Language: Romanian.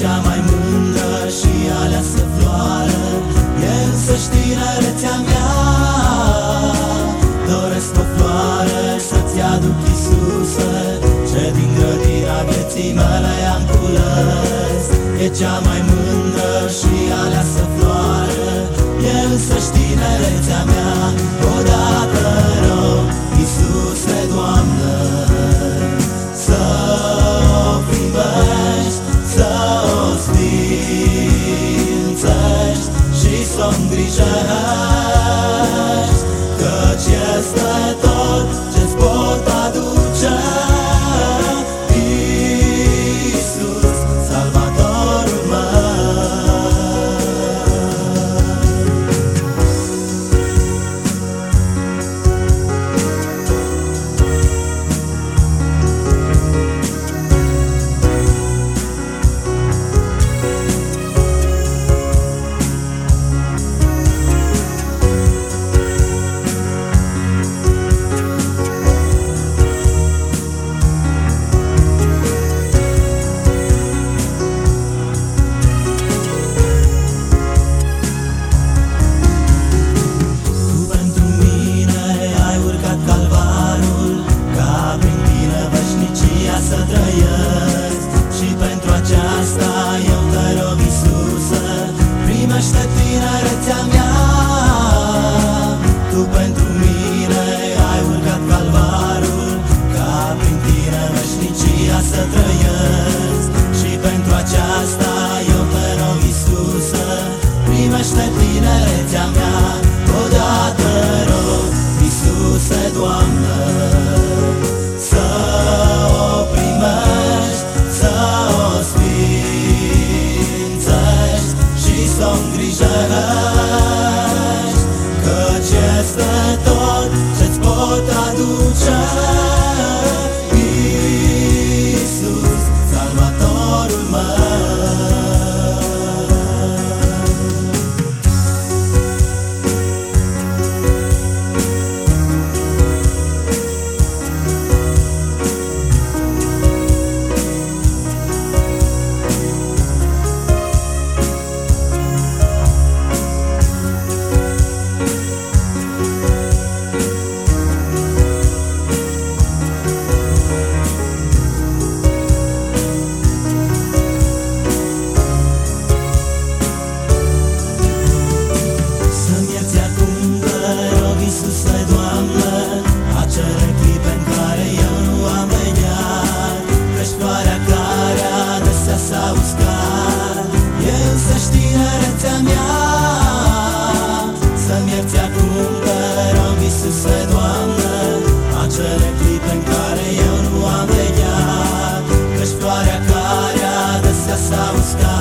Cea mai mândră și aleasă floare. E însăși tinerețea mea. Doresc o floare să-ți aduc Iisuse Ce din grădina vieții mele am cules. E cea mai mândră și aleasă floare. E însăși tinerețea mea. Odată volta tchau. stars, stars.